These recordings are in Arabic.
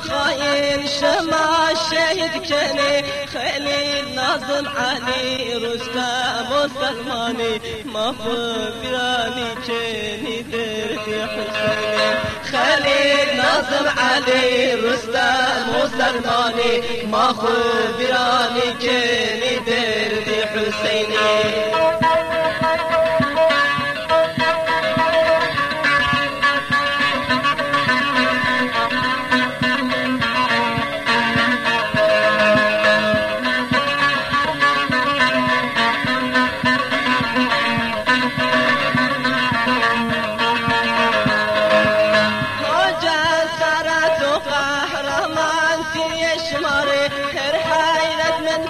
خاين شما الشهيد كني خليل ناظم علي رستم وسلماني ما فبراني كني درتي حسيني. خليل ناظم علي رستم وسلماني ما خبراني كني درتي حسيني.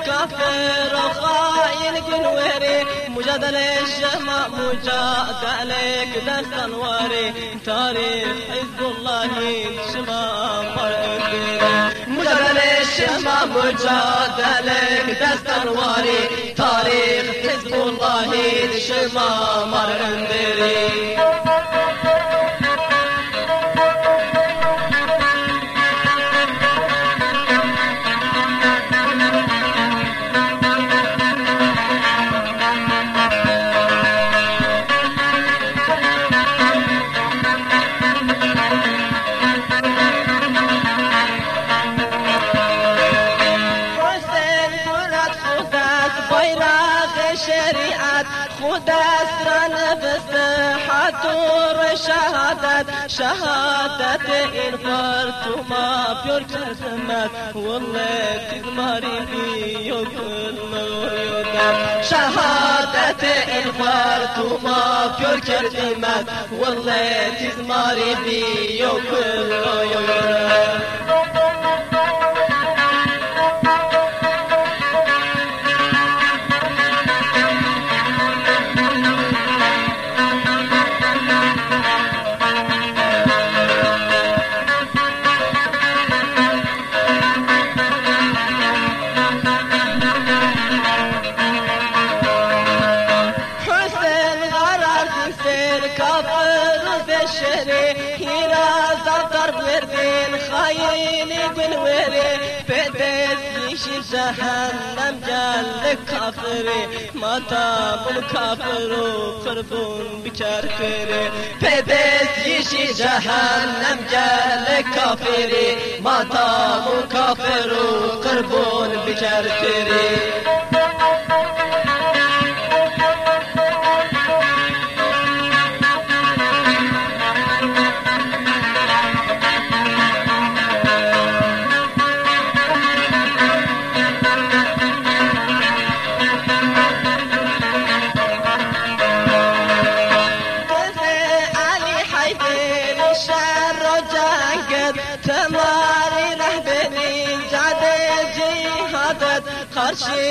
كافر وخاين قنوري مجادل الشماء مجادلك دست انواري تاريخ حزب الله الشماء مرقبي مجادل الشماء مجادلك دست انواري تاريخ حزب الله الشماء مرقبي شریعت خود حتور شهادت. شهادت این فرد ما پیور کسمت والله و کل مغیودت شهادت این فرد ما پیور کسمت والله تزماری بی و کل Verdir kapır beşeri Hiraz atar verdin Haini gün veri Bedes cehennem geldi kafiri Matamul kafiru kırpun biker kiri Bedes işi cehennem geldi kafiri Matamul kafiru kırbun biker kiri Bekir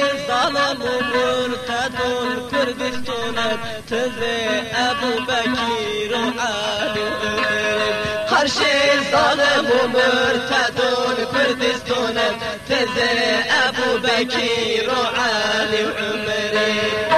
o Ali Ömer'in Karşı zalim murtadun Kürdistan'ın teze Ebu Bekir o Ali Ömer'in برمتا وطاهر مني جرم يقلك وطريق ديني يشير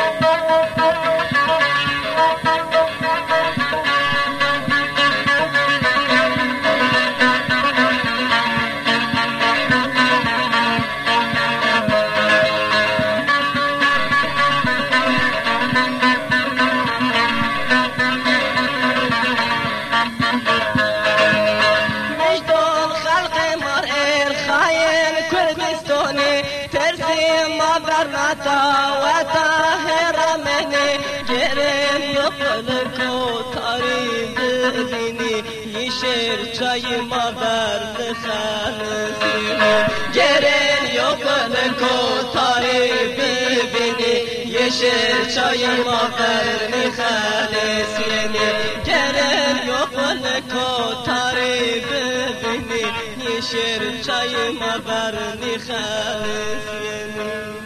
şer çayıma verdi senesini Gelen yok. Ölen kotari bibini Yeşil çayıma verdi senesini Gelen yok. Ölen kotari bibini Yeşil çayıma verdi senesini